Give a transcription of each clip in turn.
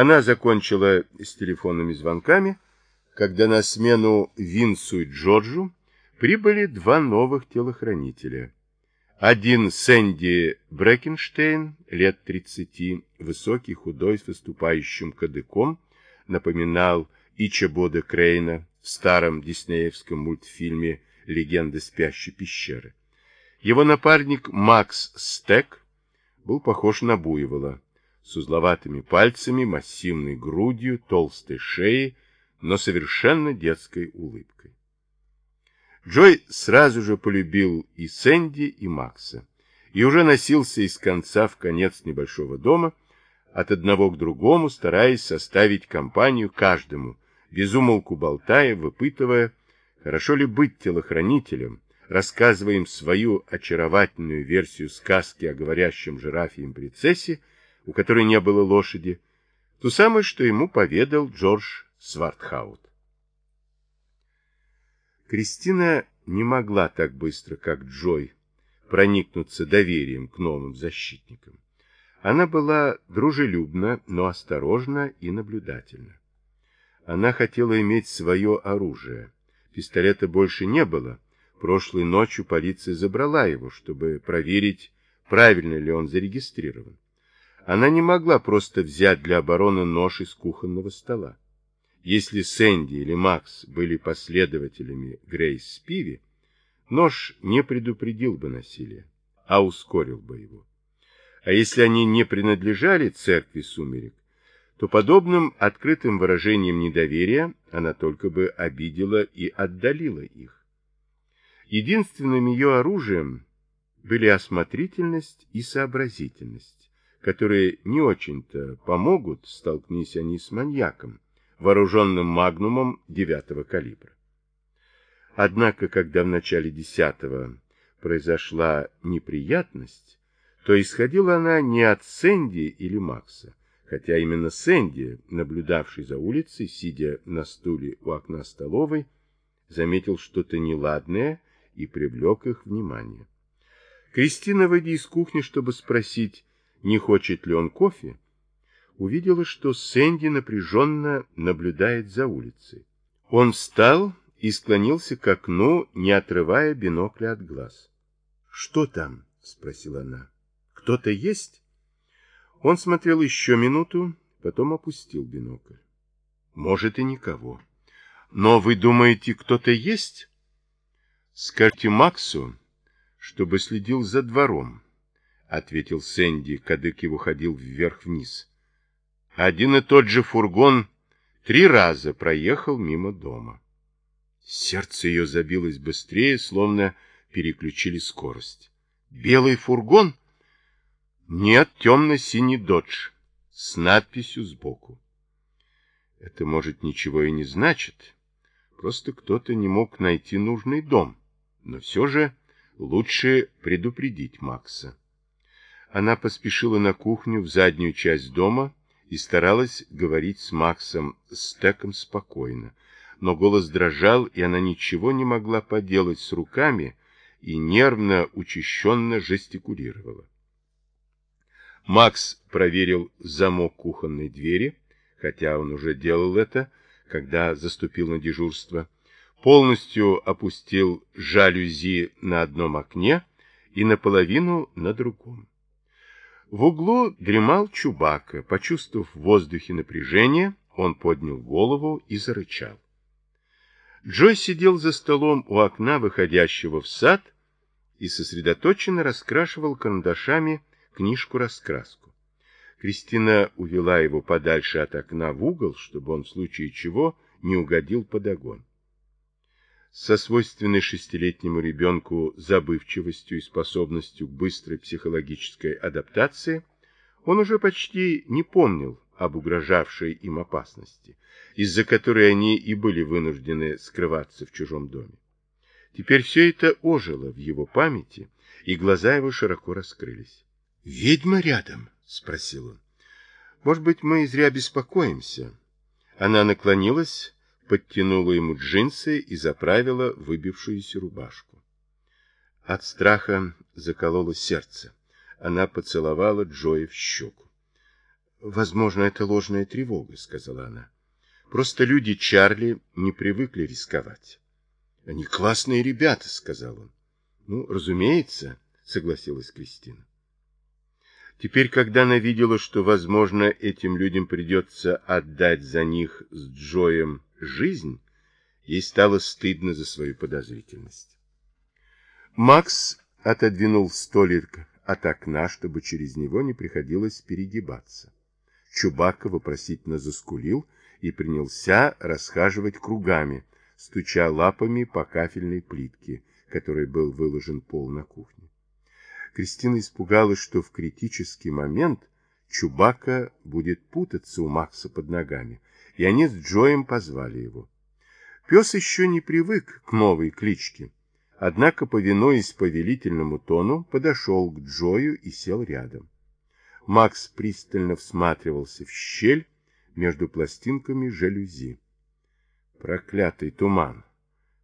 Она закончила с телефонными звонками, когда на смену Винсу и Джорджу прибыли два новых телохранителя. Один Сэнди Брэкенштейн, лет 30, высокий, худой, с выступающим кадыком, напоминал Ичабода Крейна в старом диснеевском мультфильме «Легенда спящей пещеры». Его напарник Макс Стек был похож на буйвола, с узловатыми пальцами, массивной грудью, толстой шеей, но совершенно детской улыбкой. Джой сразу же полюбил и Сэнди, и Макса, и уже носился из конца в конец небольшого дома, от одного к другому, стараясь составить компанию каждому, безумолку болтая, выпытывая, хорошо ли быть телохранителем, рассказывая им свою очаровательную версию сказки о говорящем жирафе и принцессе, у которой не было лошади, ту самую, что ему поведал Джордж Свартхаут. Кристина не могла так быстро, как Джой, проникнуться доверием к новым защитникам. Она была дружелюбна, но осторожна и наблюдательна. Она хотела иметь свое оружие. Пистолета больше не было. Прошлой ночью полиция забрала его, чтобы проверить, правильно ли он зарегистрирован. Она не могла просто взять для обороны нож из кухонного стола. Если Сэнди или Макс были последователями Грейс Спиви, нож не предупредил бы насилия, а ускорил бы его. А если они не принадлежали церкви сумерек, то подобным открытым выражением недоверия она только бы обидела и отдалила их. Единственным ее оружием были осмотрительность и сообразительность, которые не очень-то помогут, столкнись они с маньяком, вооруженным магнумом девятого калибра. Однако, когда в начале десятого произошла неприятность, то исходила она не от Сэнди или Макса, хотя именно Сэнди, наблюдавший за улицей, сидя на стуле у окна столовой, заметил что-то неладное и привлек их внимание. Кристина, выйдя из кухни, чтобы спросить, не хочет ли он кофе, увидела, что Сэнди напряженно наблюдает за улицей. Он встал и склонился к окну, не отрывая бинокля от глаз. — Что там? — спросила она. — Кто-то есть? Он смотрел еще минуту, потом опустил бинокль. Может и никого. Но вы думаете, кто-то есть? Скажите Максу, чтобы следил за двором, ответил Сэнди, кадык его ходил вверх-вниз. Один и тот же фургон три раза проехал мимо дома. Сердце ее забилось быстрее, словно переключили скорость. Белый фургон? Нет, темно-синий додж с надписью сбоку. Это, может, ничего и не значит. Просто кто-то не мог найти нужный дом. Но все же лучше предупредить Макса. Она поспешила на кухню в заднюю часть дома и старалась говорить с Максом Стеком спокойно. Но голос дрожал, и она ничего не могла поделать с руками и нервно, учащенно жестикулировала. Макс проверил замок кухонной двери, хотя он уже делал это, когда заступил на дежурство, полностью опустил жалюзи на одном окне и наполовину на другом. В углу дремал Чубака. Почувствовав в воздухе напряжение, он поднял голову и зарычал. Джой сидел за столом у окна, выходящего в сад, и сосредоточенно раскрашивал карандашами книжку-раскраску. Кристина увела его подальше от окна в угол, чтобы он в случае чего не угодил под огонь. Со свойственной шестилетнему ребенку забывчивостью и способностью к быстрой психологической адаптации он уже почти не помнил об угрожавшей им опасности, из-за которой они и были вынуждены скрываться в чужом доме. Теперь все это ожило в его памяти, и глаза его широко раскрылись. «Ведьма рядом?» — спросил он. «Может быть, мы зря беспокоимся?» Она наклонилась, подтянула ему джинсы и заправила выбившуюся рубашку. От страха закололо сердце. Она поцеловала Джоя в щеку. Возможно, это ложная тревога, сказала она. Просто люди Чарли не привыкли рисковать. Они классные ребята, сказал он. Ну, разумеется, согласилась Кристина. Теперь, когда она видела, что, возможно, этим людям придется отдать за них с Джоем жизнь, ей стало стыдно за свою подозрительность. Макс отодвинул столик от окна, чтобы через него не приходилось перегибаться. Чубака вопросительно заскулил и принялся расхаживать кругами, стуча лапами по кафельной плитке, которой был выложен пол на кухне. Кристина испугалась, что в критический момент Чубака будет путаться у Макса под ногами, и они с Джоем позвали его. Пес еще не привык к новой кличке, однако, повинуясь повелительному тону, подошел к Джою и сел рядом. Макс пристально всматривался в щель между пластинками жалюзи. Проклятый туман!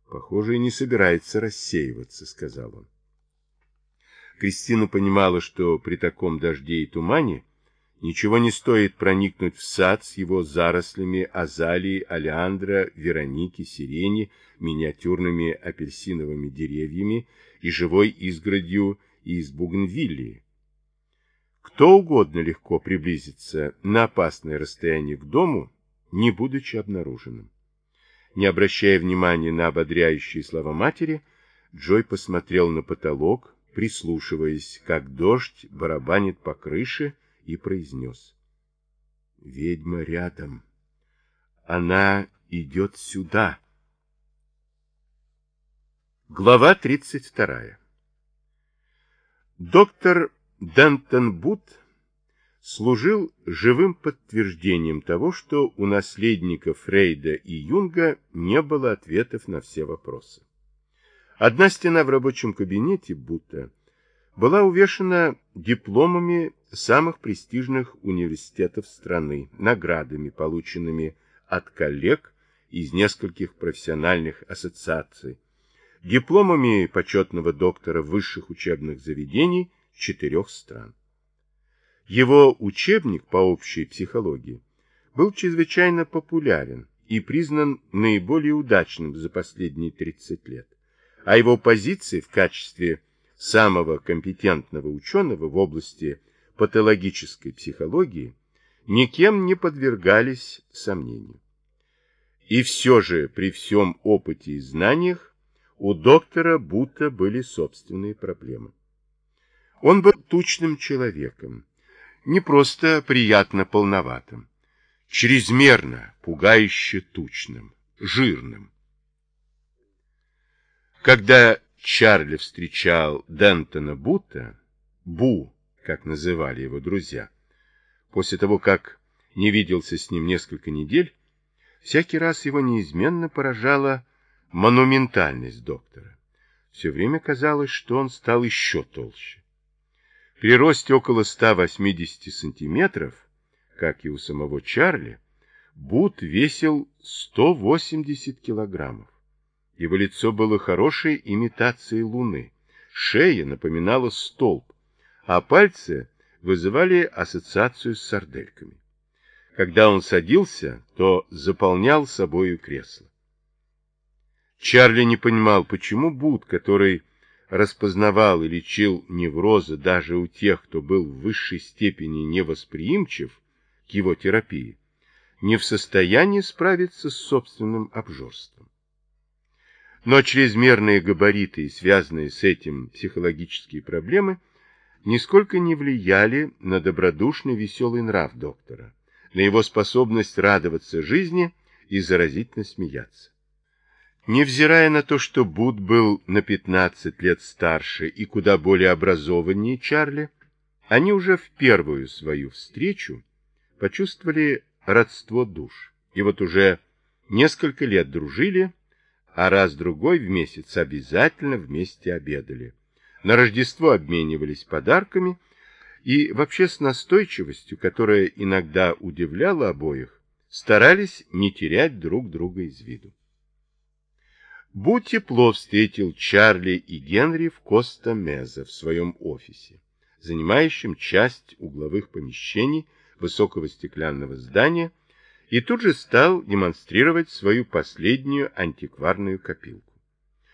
Похоже, и не собирается рассеиваться, сказал он. Кристина понимала, что при таком дожде и тумане ничего не стоит проникнуть в сад с его зарослями азалии, алиандра, вероники, сирени, миниатюрными апельсиновыми деревьями и живой изгородью из бугенвиллии. Кто угодно легко приблизится на опасное расстояние к дому, не будучи обнаруженным. Не обращая внимания на ободряющие слова матери, Джой посмотрел на потолок, прислушиваясь, как дождь барабанит по крыше, и произнес. «Ведьма рядом. Она идет сюда». Глава 32. Доктор Дентон Бут служил живым подтверждением того, что у наследника Фрейда и Юнга не было ответов на все вопросы. Одна стена в рабочем кабинете будто была увешана дипломами самых престижных университетов страны, наградами, полученными от коллег из нескольких профессиональных ассоциаций, дипломами почетного доктора высших учебных заведений четырех стран. Его учебник по общей психологии был чрезвычайно популярен и признан наиболее удачным за последние 30 лет а его позиции в качестве самого компетентного ученого в области патологической психологии никем не подвергались сомнению. И все же при всем опыте и знаниях у доктора будто были собственные проблемы. Он был тучным человеком, не просто приятно полноватым, чрезмерно, пугающе тучным, жирным. Когда Чарли встречал Дентона Бута, Бу, как называли его друзья, после того, как не виделся с ним несколько недель, всякий раз его неизменно поражала монументальность доктора. Все время казалось, что он стал еще толще. При росте около 180 сантиметров, как и у самого Чарли, Бут весил 180 килограммов. Его лицо было хорошей имитацией луны, шея напоминала столб, а пальцы вызывали ассоциацию с сардельками. Когда он садился, то заполнял собою кресло. Чарли не понимал, почему Буд, который распознавал и лечил неврозы даже у тех, кто был в высшей степени невосприимчив к его терапии, не в состоянии справиться с собственным обжорством. Но чрезмерные габариты и связанные с этим психологические проблемы нисколько не влияли на добродушный веселый нрав доктора, на его способность радоваться жизни и заразительно смеяться. Невзирая на то, что Буд был на 15 лет старше и куда более образованнее Чарли, они уже в первую свою встречу почувствовали родство душ. И вот уже несколько лет дружили, а раз-другой в месяц обязательно вместе обедали. На Рождество обменивались подарками и вообще с настойчивостью, которая иногда удивляла обоих, старались не терять друг друга из виду. Будь тепло встретил Чарли и Генри в Коста-Меза в своем офисе, занимающем часть угловых помещений высокого стеклянного здания и тут же стал демонстрировать свою последнюю антикварную копилку.